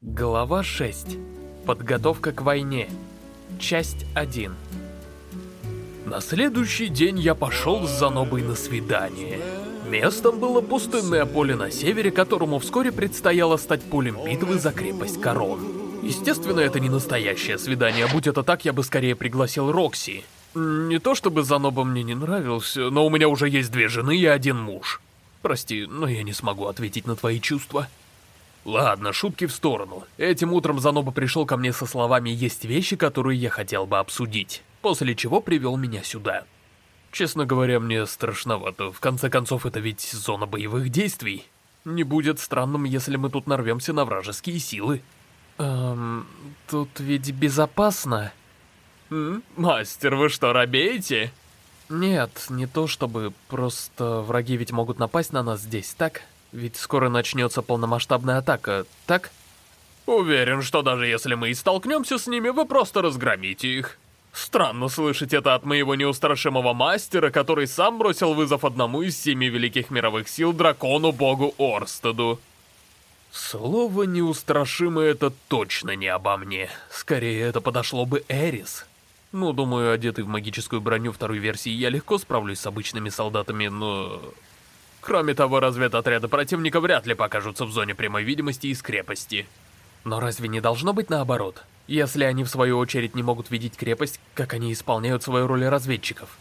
Глава 6. Подготовка к войне. Часть 1. На следующий день я пошел с Занобой на свидание. Местом было пустынное поле на севере, которому вскоре предстояло стать полем битвы за крепость Корон. Естественно, это не настоящее свидание, будь это так, я бы скорее пригласил Рокси. Не то чтобы Заноба мне не нравился, но у меня уже есть две жены и один муж. Прости, но я не смогу ответить на твои чувства. Ладно, шутки в сторону. Этим утром Заноба пришел ко мне со словами «Есть вещи, которые я хотел бы обсудить», после чего привел меня сюда. Честно говоря, мне страшновато. В конце концов, это ведь зона боевых действий. Не будет странным, если мы тут нарвемся на вражеские силы. Эм, тут ведь безопасно. М? Мастер, вы что, робеете? Нет, не то чтобы, просто враги ведь могут напасть на нас здесь, так? Ведь скоро начнется полномасштабная атака, так? Уверен, что даже если мы и столкнемся с ними, вы просто разгромите их. Странно слышать это от моего неустрашимого мастера, который сам бросил вызов одному из семи великих мировых сил дракону-богу Орстеду. Слово «неустрашимый» — это точно не обо мне. Скорее, это подошло бы Эрис. Ну, думаю, одетый в магическую броню второй версии, я легко справлюсь с обычными солдатами, но... Кроме того, разведотряды противника вряд ли покажутся в зоне прямой видимости из крепости. Но разве не должно быть наоборот? Если они в свою очередь не могут видеть крепость, как они исполняют свою роль разведчиков?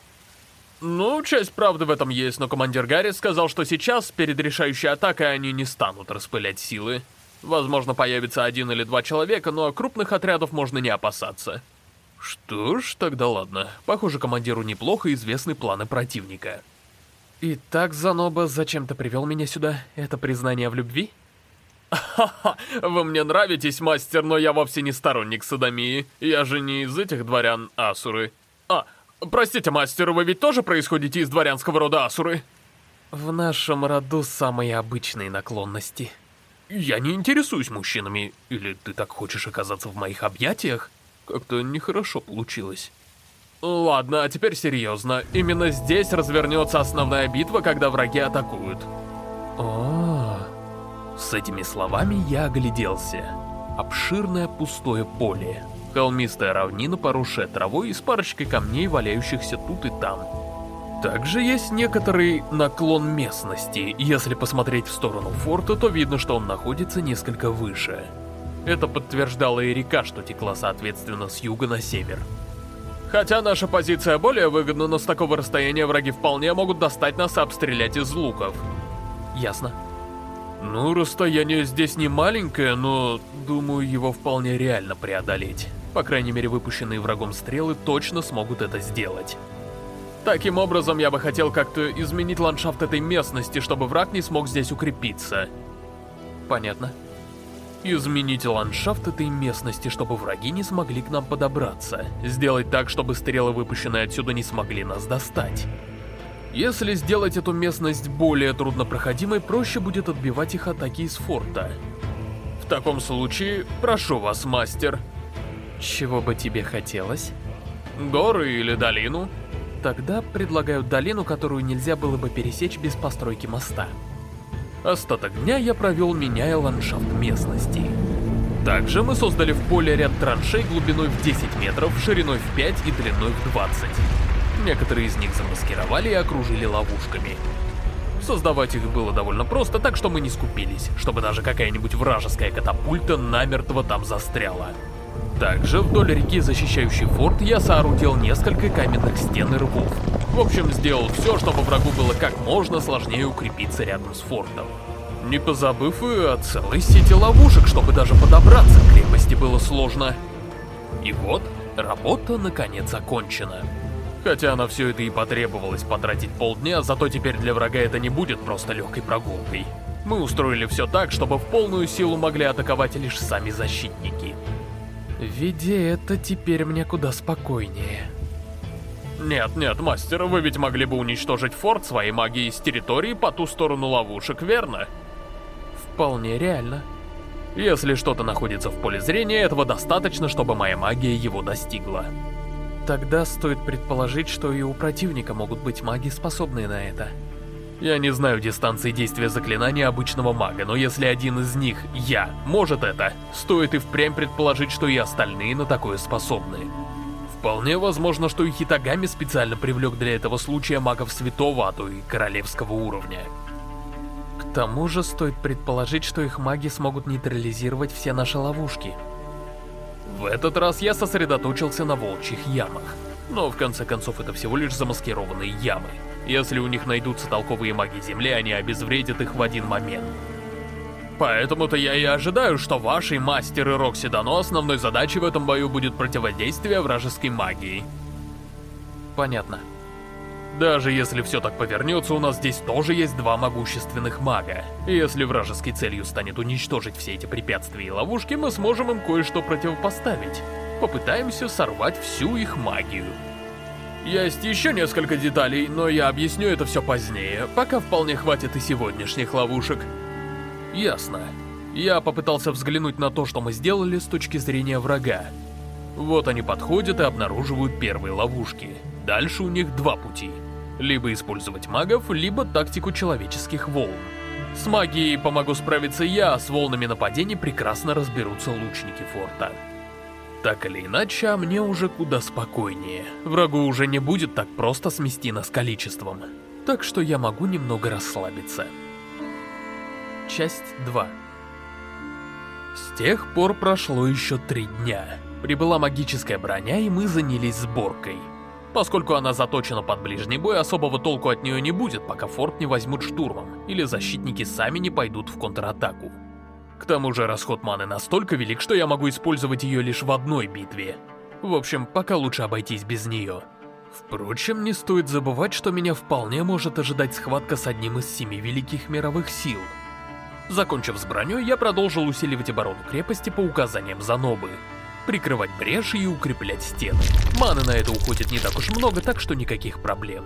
Ну, часть правды в этом есть, но командир Гарри сказал, что сейчас, перед решающей атакой, они не станут распылять силы. Возможно, появится один или два человека, но крупных отрядов можно не опасаться. Что ж, тогда ладно. Похоже, командиру неплохо известны планы противника. Итак, Заноба, зачем ты привел меня сюда? Это признание в любви? Ха-ха, вы мне нравитесь, мастер, но я вовсе не сторонник садомии. Я же не из этих дворян Асуры. А, простите, мастер, вы ведь тоже происходите из дворянского рода Асуры? В нашем роду самые обычные наклонности. Я не интересуюсь мужчинами. Или ты так хочешь оказаться в моих объятиях? Как-то нехорошо получилось. Ладно, а теперь серьезно. Именно здесь развернется основная битва, когда враги атакуют. О, С этими словами я огляделся. Обширное пустое поле. Холмистая равнина, поросшая травой и с парочкой камней, валяющихся тут и там. Также есть некоторый наклон местности. Если посмотреть в сторону форта, то видно, что он находится несколько выше. Это подтверждала и река, что текла соответственно с юга на север. Хотя наша позиция более выгодна, но с такого расстояния враги вполне могут достать нас и обстрелять из луков. Ясно. Ну, расстояние здесь не маленькое, но, думаю, его вполне реально преодолеть. По крайней мере, выпущенные врагом стрелы точно смогут это сделать. Таким образом, я бы хотел как-то изменить ландшафт этой местности, чтобы враг не смог здесь укрепиться. Понятно. Изменить ландшафт этой местности, чтобы враги не смогли к нам подобраться. Сделать так, чтобы стрелы, выпущенные отсюда, не смогли нас достать. Если сделать эту местность более труднопроходимой, проще будет отбивать их атаки из форта. В таком случае, прошу вас, мастер. Чего бы тебе хотелось? Горы или долину? Тогда предлагаю долину, которую нельзя было бы пересечь без постройки моста. Остаток дня я провел, меняя ландшафт местности. Также мы создали в поле ряд траншей глубиной в 10 метров, шириной в 5 и длиной в 20. Некоторые из них замаскировали и окружили ловушками. Создавать их было довольно просто, так что мы не скупились, чтобы даже какая-нибудь вражеская катапульта намертво там застряла. Также вдоль реки, защищающей форт, я соорудил несколько каменных стен и рвов. В общем, сделал все, чтобы врагу было как можно сложнее укрепиться рядом с фортом. Не позабыв и о целой сети ловушек, чтобы даже подобраться к крепости было сложно. И вот, работа наконец окончена. Хотя на все это и потребовалось потратить полдня, зато теперь для врага это не будет просто легкой прогулкой. Мы устроили все так, чтобы в полную силу могли атаковать лишь сами защитники. Видя это, теперь мне куда спокойнее. Нет, нет, мастер, вы ведь могли бы уничтожить форт своей магией с территории по ту сторону ловушек, верно? Вполне реально. Если что-то находится в поле зрения, этого достаточно, чтобы моя магия его достигла. Тогда стоит предположить, что и у противника могут быть маги, способные на это. Я не знаю дистанции действия заклинания обычного мага, но если один из них, я, может это, стоит и впрямь предположить, что и остальные на такое способны. Вполне возможно, что и Хитагами специально привлек для этого случая магов святого, а то и королевского уровня. К тому же стоит предположить, что их маги смогут нейтрализировать все наши ловушки. В этот раз я сосредоточился на волчьих ямах. Но в конце концов это всего лишь замаскированные ямы. Если у них найдутся толковые маги Земли, они обезвредят их в один момент. Поэтому-то я и ожидаю, что вашей мастеры Рокси Дано основной задачей в этом бою будет противодействие вражеской магии. Понятно. Даже если все так повернется, у нас здесь тоже есть два могущественных мага. И если вражеской целью станет уничтожить все эти препятствия и ловушки, мы сможем им кое-что противопоставить. Попытаемся сорвать всю их магию. Есть еще несколько деталей, но я объясню это все позднее, пока вполне хватит и сегодняшних ловушек. Ясно. Я попытался взглянуть на то, что мы сделали с точки зрения врага. Вот они подходят и обнаруживают первые ловушки. Дальше у них два пути. Либо использовать магов, либо тактику человеческих волн. С магией помогу справиться я, а с волнами нападений прекрасно разберутся лучники форта. Так или иначе, а мне уже куда спокойнее. Врагу уже не будет так просто смести нас количеством. Так что я могу немного расслабиться. Часть 2 С тех пор прошло еще три дня. Прибыла магическая броня, и мы занялись сборкой. Поскольку она заточена под ближний бой, особого толку от нее не будет, пока форт не возьмут штурмом, или защитники сами не пойдут в контратаку. К тому же расход маны настолько велик, что я могу использовать ее лишь в одной битве. В общем, пока лучше обойтись без нее. Впрочем, не стоит забывать, что меня вполне может ожидать схватка с одним из семи великих мировых сил. Закончив с броней, я продолжил усиливать оборону крепости по указаниям Занобы. Прикрывать бреши и укреплять стены. Маны на это уходит не так уж много, так что никаких проблем.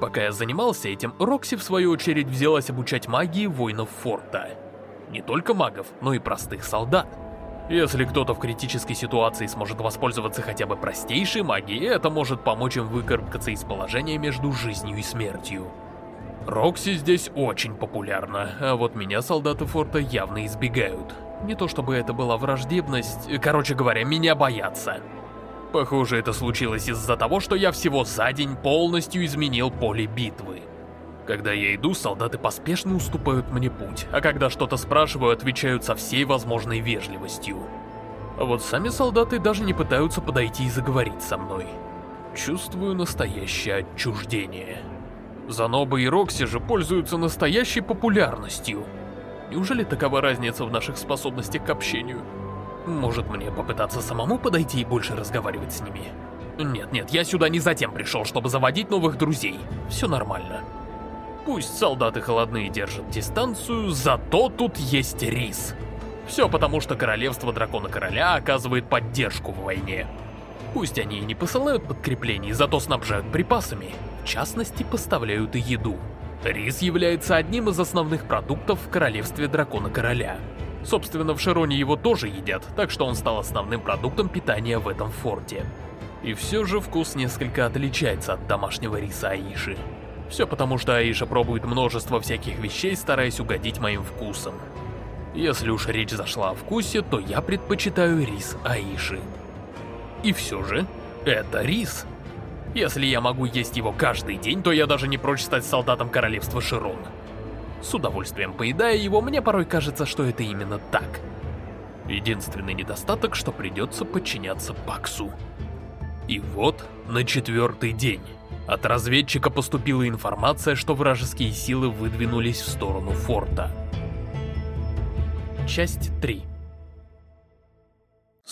Пока я занимался этим, Рокси в свою очередь взялась обучать магии воинов форта не только магов, но и простых солдат. Если кто-то в критической ситуации сможет воспользоваться хотя бы простейшей магией, это может помочь им выкарабкаться из положения между жизнью и смертью. Рокси здесь очень популярна, а вот меня солдаты форта явно избегают. Не то чтобы это была враждебность, короче говоря, меня боятся. Похоже, это случилось из-за того, что я всего за день полностью изменил поле битвы. Когда я иду, солдаты поспешно уступают мне путь, а когда что-то спрашиваю, отвечают со всей возможной вежливостью. А вот сами солдаты даже не пытаются подойти и заговорить со мной. Чувствую настоящее отчуждение. Заноба и Рокси же пользуются настоящей популярностью. Неужели такова разница в наших способностях к общению? Может мне попытаться самому подойти и больше разговаривать с ними? Нет-нет, я сюда не затем пришел, чтобы заводить новых друзей. Все нормально. Пусть солдаты холодные держат дистанцию, зато тут есть рис. Все потому, что королевство Дракона-Короля оказывает поддержку в войне. Пусть они и не посылают подкреплений, зато снабжают припасами. В частности, поставляют и еду. Рис является одним из основных продуктов в королевстве Дракона-Короля. Собственно, в Широне его тоже едят, так что он стал основным продуктом питания в этом форте. И все же вкус несколько отличается от домашнего риса Аиши. Все потому, что Аиша пробует множество всяких вещей, стараясь угодить моим вкусам. Если уж речь зашла о вкусе, то я предпочитаю рис Аиши. И все же, это рис. Если я могу есть его каждый день, то я даже не прочь стать солдатом королевства Широн. С удовольствием поедая его, мне порой кажется, что это именно так. Единственный недостаток, что придется подчиняться Паксу. И вот на четвертый день. От разведчика поступила информация, что вражеские силы выдвинулись в сторону форта. Часть 3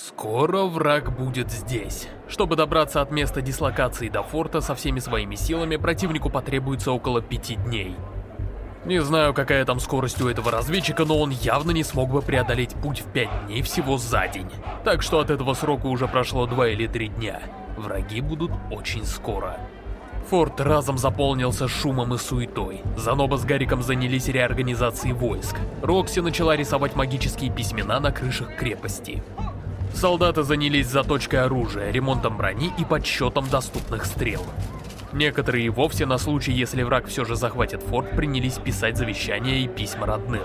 Скоро враг будет здесь. Чтобы добраться от места дислокации до форта со всеми своими силами, противнику потребуется около пяти дней. Не знаю, какая там скорость у этого разведчика, но он явно не смог бы преодолеть путь в пять дней всего за день. Так что от этого срока уже прошло два или три дня. Враги будут очень скоро. Форт разом заполнился шумом и суетой. Заноба с Гариком занялись реорганизацией войск. Рокси начала рисовать магические письмена на крышах крепости. Солдаты занялись заточкой оружия, ремонтом брони и подсчетом доступных стрел. Некоторые и вовсе на случай, если враг все же захватит форт, принялись писать завещания и письма родным.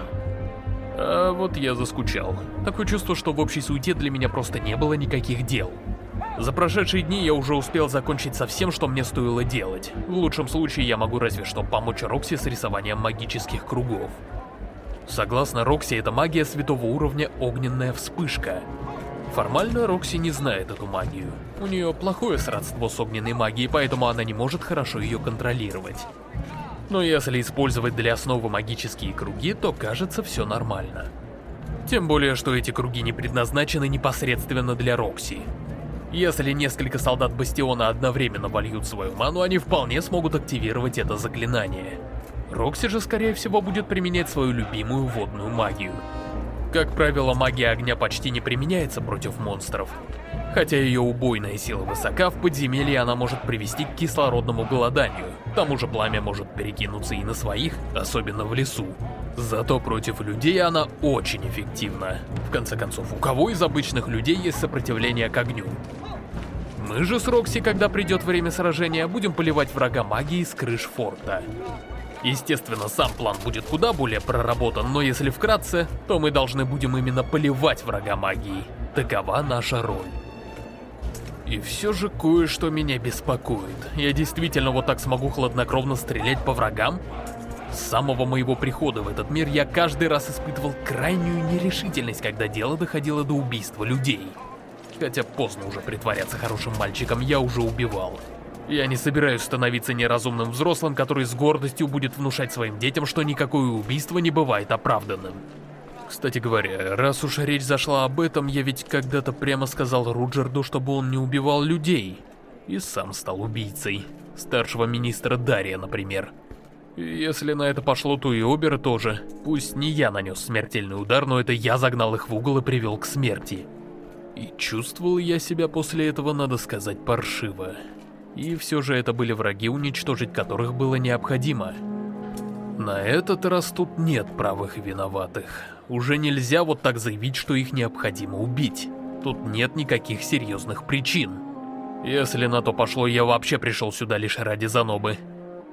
А вот я заскучал. Такое чувство, что в общей суете для меня просто не было никаких дел. За прошедшие дни я уже успел закончить со всем, что мне стоило делать. В лучшем случае я могу разве что помочь Рокси с рисованием магических кругов. Согласно Рокси, это магия святого уровня «Огненная вспышка». Формально Рокси не знает эту магию. У нее плохое сродство с огненной магией, поэтому она не может хорошо ее контролировать. Но если использовать для основы магические круги, то кажется все нормально. Тем более, что эти круги не предназначены непосредственно для Рокси. Если несколько солдат Бастиона одновременно вольют свою ману, они вполне смогут активировать это заклинание. Рокси же, скорее всего, будет применять свою любимую водную магию. Как правило, магия огня почти не применяется против монстров. Хотя ее убойная сила высока, в подземелье она может привести к кислородному голоданию. К тому же пламя может перекинуться и на своих, особенно в лесу. Зато против людей она очень эффективна. В конце концов, у кого из обычных людей есть сопротивление к огню? Мы же с Рокси, когда придет время сражения, будем поливать врага магией с крыш форта. Естественно, сам план будет куда более проработан, но если вкратце, то мы должны будем именно поливать врага магией. Такова наша роль. И все же кое-что меня беспокоит. Я действительно вот так смогу хладнокровно стрелять по врагам? С самого моего прихода в этот мир я каждый раз испытывал крайнюю нерешительность, когда дело доходило до убийства людей. Хотя поздно уже притворяться хорошим мальчиком, я уже убивал. Я не собираюсь становиться неразумным взрослым, который с гордостью будет внушать своим детям, что никакое убийство не бывает оправданным. Кстати говоря, раз уж речь зашла об этом, я ведь когда-то прямо сказал Руджерду, чтобы он не убивал людей. И сам стал убийцей. Старшего министра Дария, например. Если на это пошло, то и Обера тоже. Пусть не я нанес смертельный удар, но это я загнал их в угол и привел к смерти. И чувствовал я себя после этого, надо сказать, паршиво. И все же это были враги, уничтожить которых было необходимо. На этот раз тут нет правых виноватых. Уже нельзя вот так заявить, что их необходимо убить. Тут нет никаких серьезных причин. Если на то пошло, я вообще пришел сюда лишь ради Занобы.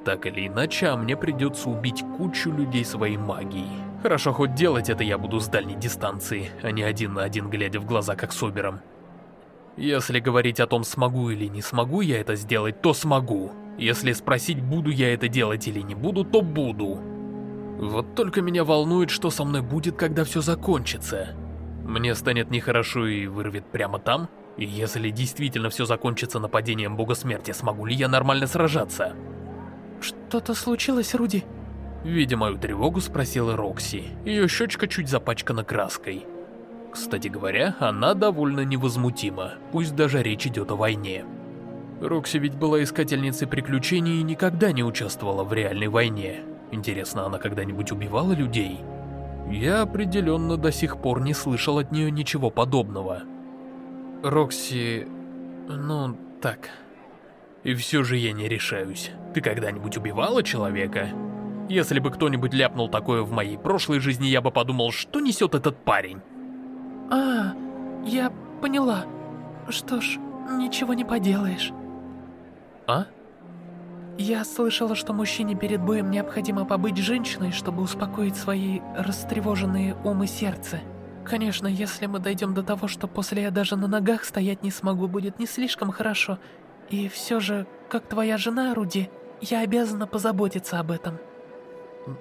Так или иначе, а мне придется убить кучу людей своей магией. Хорошо, хоть делать это я буду с дальней дистанции, а не один на один, глядя в глаза как Собером. Если говорить о том, смогу или не смогу я это сделать, то смогу. Если спросить, буду я это делать или не буду, то буду. Вот только меня волнует, что со мной будет, когда все закончится. Мне станет нехорошо и вырвет прямо там? И если действительно все закончится нападением бога смерти, смогу ли я нормально сражаться? Что-то случилось, Руди? Видя мою тревогу, спросила Рокси. Ее щечка чуть запачкана краской. Кстати говоря, она довольно невозмутима, пусть даже речь идет о войне. Рокси ведь была искательницей приключений и никогда не участвовала в реальной войне. Интересно, она когда-нибудь убивала людей? Я определенно до сих пор не слышал от нее ничего подобного. Рокси... ну, так... И все же я не решаюсь. Ты когда-нибудь убивала человека? Если бы кто-нибудь ляпнул такое в моей прошлой жизни, я бы подумал, что несет этот парень. А, я поняла. Что ж, ничего не поделаешь. А? Я слышала, что мужчине перед боем необходимо побыть женщиной, чтобы успокоить свои растревоженные ум и сердце. Конечно, если мы дойдем до того, что после я даже на ногах стоять не смогу, будет не слишком хорошо. И все же, как твоя жена, Руди, я обязана позаботиться об этом.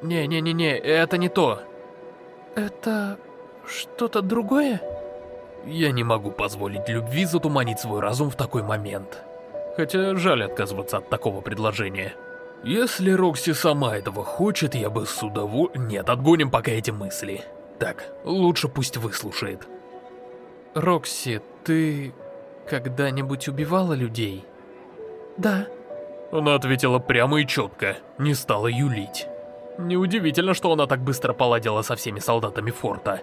Не-не-не-не, это не то. Это что-то другое? Я не могу позволить любви затуманить свой разум в такой момент. Хотя жаль отказываться от такого предложения. Если Рокси сама этого хочет, я бы с удовольствием... Нет, отгоним пока эти мысли. Так, лучше пусть выслушает. Рокси, ты когда-нибудь убивала людей? Да. Она ответила прямо и четко, не стала юлить. Неудивительно, что она так быстро поладила со всеми солдатами форта.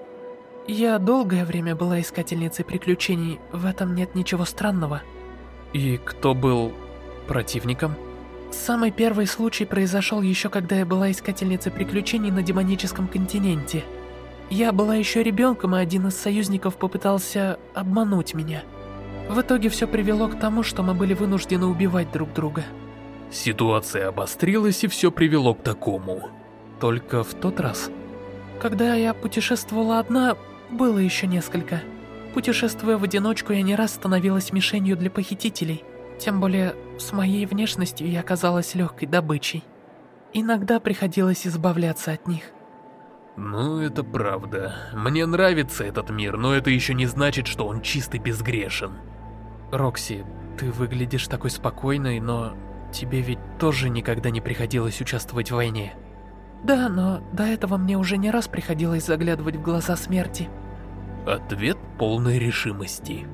Я долгое время была искательницей приключений, в этом нет ничего странного. И кто был противником? Самый первый случай произошел еще когда я была искательницей приключений на демоническом континенте. Я была еще ребенком, и один из союзников попытался обмануть меня. В итоге все привело к тому, что мы были вынуждены убивать друг друга. Ситуация обострилась, и все привело к такому. Только в тот раз, когда я путешествовала одна, было еще несколько. Путешествуя в одиночку, я не раз становилась мишенью для похитителей. Тем более, с моей внешностью я оказалась легкой добычей. Иногда приходилось избавляться от них. Ну, это правда. Мне нравится этот мир, но это еще не значит, что он чист и безгрешен. Рокси, ты выглядишь такой спокойной, но тебе ведь тоже никогда не приходилось участвовать в войне. Да, но до этого мне уже не раз приходилось заглядывать в глаза смерти. Ответ полной решимости.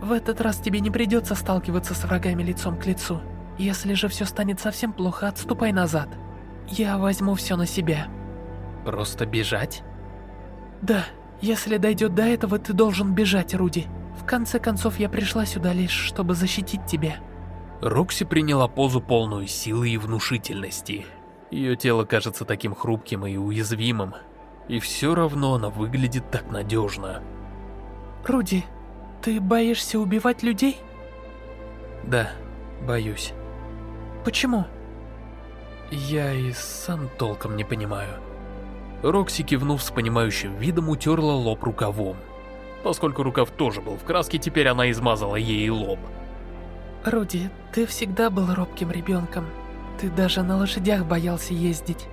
В этот раз тебе не придется сталкиваться с врагами лицом к лицу. Если же все станет совсем плохо, отступай назад. Я возьму все на себя. Просто бежать? Да, если дойдет до этого, ты должен бежать, Руди. В конце концов, я пришла сюда лишь, чтобы защитить тебя. Рокси приняла позу полную силы и внушительности. Ее тело кажется таким хрупким и уязвимым, и все равно она выглядит так надежно. Руди, ты боишься убивать людей? Да, боюсь. Почему? Я и сам толком не понимаю. Рокси, кивнув с понимающим видом, утерла лоб рукавом. Поскольку рукав тоже был в краске, теперь она измазала ей лоб. Руди, ты всегда был робким ребенком. Ты даже на лошадях боялся ездить.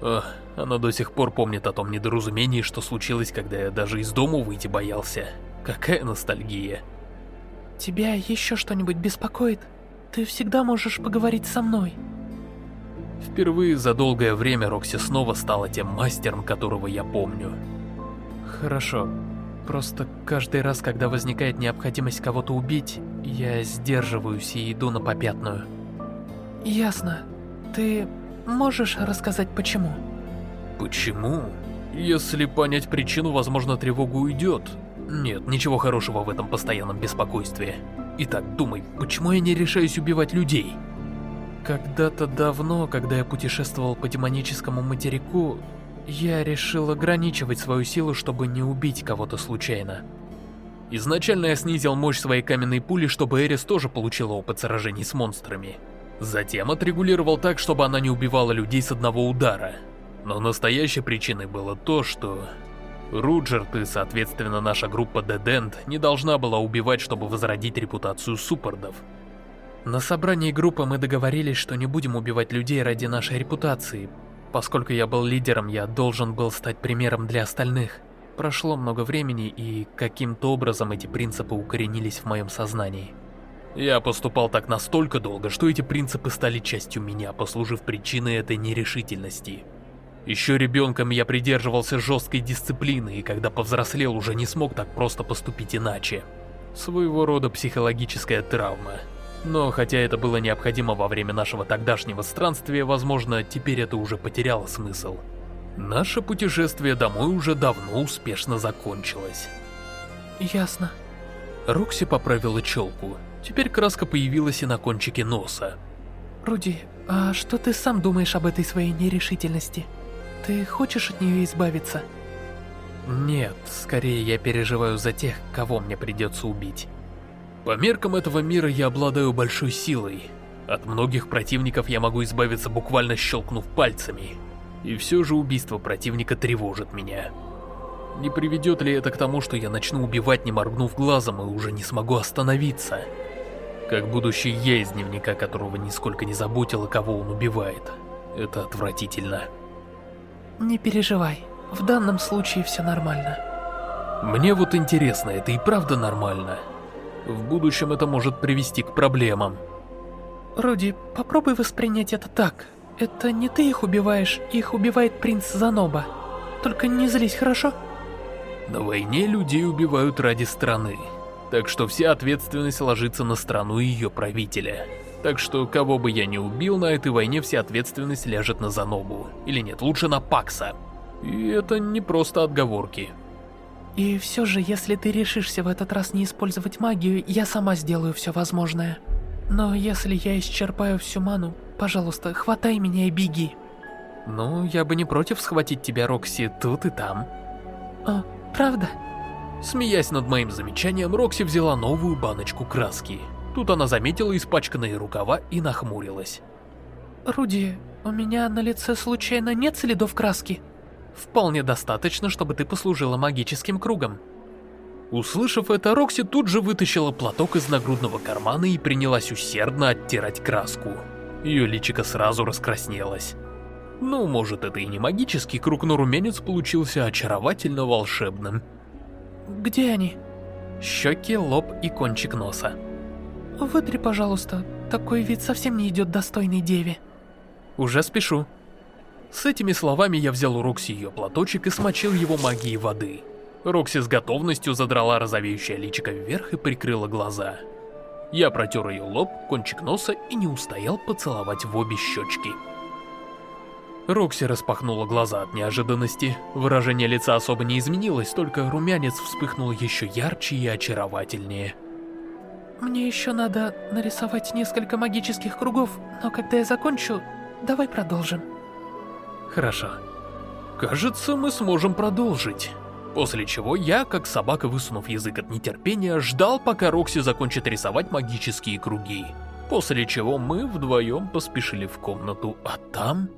Ох, она до сих пор помнит о том недоразумении, что случилось, когда я даже из дома выйти боялся. Какая ностальгия. Тебя еще что-нибудь беспокоит? Ты всегда можешь поговорить со мной. Впервые за долгое время Рокси снова стала тем мастером, которого я помню. Хорошо. Просто каждый раз, когда возникает необходимость кого-то убить, я сдерживаюсь и иду на попятную. Ясно. Ты можешь рассказать почему? Почему? Если понять причину, возможно, тревога уйдет. Нет, ничего хорошего в этом постоянном беспокойстве. Итак, думай, почему я не решаюсь убивать людей? Когда-то давно, когда я путешествовал по демоническому материку, я решил ограничивать свою силу, чтобы не убить кого-то случайно. Изначально я снизил мощь своей каменной пули, чтобы Эрис тоже получила опыт сражений с монстрами. Затем отрегулировал так, чтобы она не убивала людей с одного удара. Но настоящей причиной было то, что... Руджерт и, соответственно, наша группа Dead End не должна была убивать, чтобы возродить репутацию суппордов. На собрании группы мы договорились, что не будем убивать людей ради нашей репутации. Поскольку я был лидером, я должен был стать примером для остальных. Прошло много времени, и каким-то образом эти принципы укоренились в моем сознании. Я поступал так настолько долго, что эти принципы стали частью меня, послужив причиной этой нерешительности. Еще ребенком я придерживался жесткой дисциплины, и когда повзрослел, уже не смог так просто поступить иначе. Своего рода психологическая травма. Но хотя это было необходимо во время нашего тогдашнего странствия, возможно, теперь это уже потеряло смысл. Наше путешествие домой уже давно успешно закончилось. Ясно. Рокси поправила челку. Теперь краска появилась и на кончике носа. Руди, а что ты сам думаешь об этой своей нерешительности? Ты хочешь от нее избавиться? Нет, скорее я переживаю за тех, кого мне придется убить. По меркам этого мира я обладаю большой силой. От многих противников я могу избавиться буквально щелкнув пальцами. И все же убийство противника тревожит меня. Не приведет ли это к тому, что я начну убивать, не моргнув глазом, и уже не смогу остановиться? Как будущий я из дневника, которого нисколько не заботило, кого он убивает. Это отвратительно. Не переживай, в данном случае все нормально. Мне вот интересно, это и правда нормально? В будущем это может привести к проблемам. Руди, попробуй воспринять это так. Это не ты их убиваешь, их убивает принц Заноба. Только не злись, хорошо? На войне людей убивают ради страны. Так что вся ответственность ложится на страну и ее правителя. Так что кого бы я ни убил на этой войне, вся ответственность ляжет на Занобу. Или нет, лучше на Пакса. И это не просто отговорки. И все же, если ты решишься в этот раз не использовать магию, я сама сделаю все возможное. Но если я исчерпаю всю ману, пожалуйста, хватай меня и беги. Ну, я бы не против схватить тебя, Рокси, тут и там. О, правда? Смеясь над моим замечанием, Рокси взяла новую баночку краски. Тут она заметила испачканные рукава и нахмурилась. Руди, у меня на лице случайно нет следов краски? Вполне достаточно, чтобы ты послужила магическим кругом. Услышав это, Рокси тут же вытащила платок из нагрудного кармана и принялась усердно оттирать краску. Ее личико сразу раскраснелось. Ну, может, это и не магический круг, но румянец получился очаровательно волшебным. Где они? Щеки, лоб и кончик носа. Вытри, пожалуйста. Такой вид совсем не идет достойной деве. Уже спешу. С этими словами я взял у Рокси ее платочек и смочил его магией воды. Рокси с готовностью задрала розовеющее личико вверх и прикрыла глаза. Я протер ее лоб, кончик носа и не устоял поцеловать в обе щечки. Рокси распахнула глаза от неожиданности. Выражение лица особо не изменилось, только румянец вспыхнул еще ярче и очаровательнее. Мне еще надо нарисовать несколько магических кругов, но когда я закончу, давай продолжим. Хорошо. Кажется, мы сможем продолжить. После чего я, как собака высунув язык от нетерпения, ждал, пока Рокси закончит рисовать магические круги. После чего мы вдвоем поспешили в комнату, а там...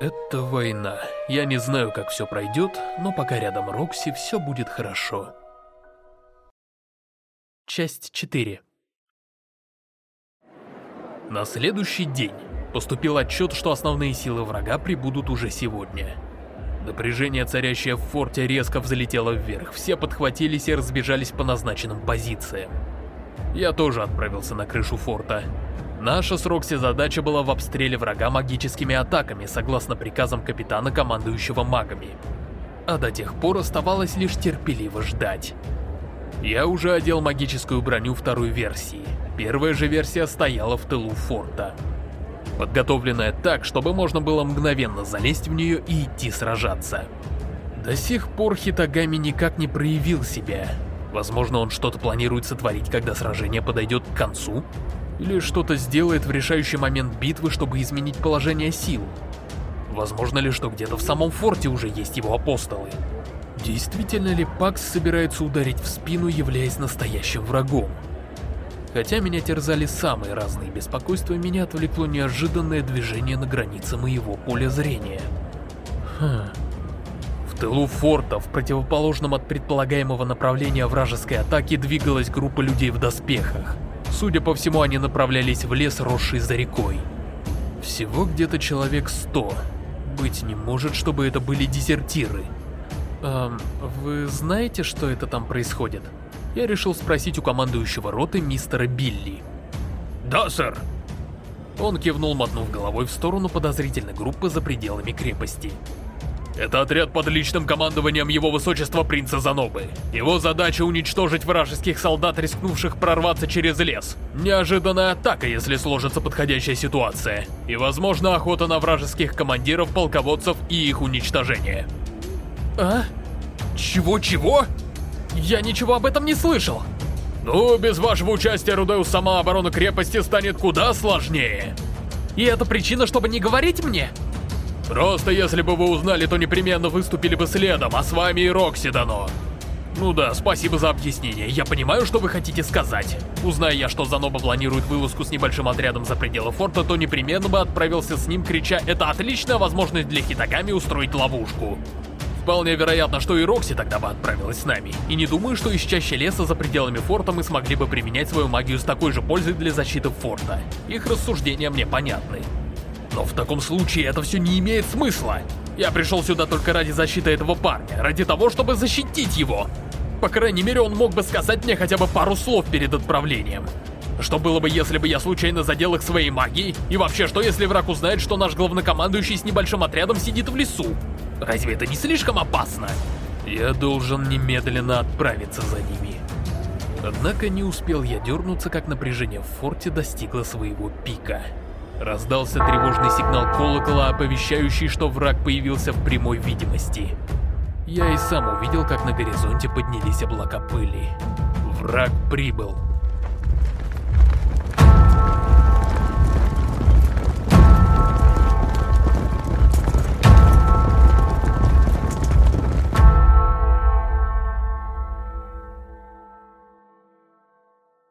Это война. Я не знаю, как все пройдет, но пока рядом Рокси, все будет хорошо. Часть 4 На следующий день поступил отчет, что основные силы врага прибудут уже сегодня. Напряжение, царящее в форте, резко взлетело вверх, все подхватились и разбежались по назначенным позициям. Я тоже отправился на крышу форта. Наша с Рокси задача была в обстреле врага магическими атаками, согласно приказам капитана, командующего магами. А до тех пор оставалось лишь терпеливо ждать. Я уже одел магическую броню второй версии. Первая же версия стояла в тылу форта подготовленная так, чтобы можно было мгновенно залезть в нее и идти сражаться. До сих пор Хитагами никак не проявил себя. Возможно, он что-то планирует сотворить, когда сражение подойдет к концу? Или что-то сделает в решающий момент битвы, чтобы изменить положение сил? Возможно ли, что где-то в самом форте уже есть его апостолы? Действительно ли Пакс собирается ударить в спину, являясь настоящим врагом? Хотя меня терзали самые разные беспокойства, меня отвлекло неожиданное движение на границе моего поля зрения. Хм. В тылу форта, в противоположном от предполагаемого направления вражеской атаки, двигалась группа людей в доспехах. Судя по всему, они направлялись в лес, росший за рекой. Всего где-то человек сто. Быть не может, чтобы это были дезертиры. Эм, вы знаете, что это там происходит? я решил спросить у командующего роты мистера Билли. «Да, сэр!» Он кивнул, мотнув головой в сторону подозрительной группы за пределами крепости. Это отряд под личным командованием его высочества принца Занобы. Его задача уничтожить вражеских солдат, рискнувших прорваться через лес. Неожиданная атака, если сложится подходящая ситуация. И, возможно, охота на вражеских командиров, полководцев и их уничтожение. А? Чего-чего? Я ничего об этом не слышал. Ну, без вашего участия Рудеус сама оборона крепости станет куда сложнее. И это причина, чтобы не говорить мне? Просто если бы вы узнали, то непременно выступили бы следом, а с вами и Рокси дано. Ну да, спасибо за объяснение. Я понимаю, что вы хотите сказать. Узная я, что Заноба планирует вылазку с небольшим отрядом за пределы форта, то непременно бы отправился с ним, крича «Это отличная возможность для Хитагами устроить ловушку». Вполне вероятно, что и Рокси тогда бы отправилась с нами. И не думаю, что из чаще леса за пределами форта мы смогли бы применять свою магию с такой же пользой для защиты форта. Их рассуждения мне понятны. Но в таком случае это все не имеет смысла. Я пришел сюда только ради защиты этого парня, ради того, чтобы защитить его. По крайней мере, он мог бы сказать мне хотя бы пару слов перед отправлением. Что было бы, если бы я случайно задел их своей магией? И вообще, что если враг узнает, что наш главнокомандующий с небольшим отрядом сидит в лесу? Разве это не слишком опасно? Я должен немедленно отправиться за ними. Однако не успел я дернуться, как напряжение в форте достигло своего пика. Раздался тревожный сигнал колокола, оповещающий, что враг появился в прямой видимости. Я и сам увидел, как на горизонте поднялись облака пыли. Враг прибыл.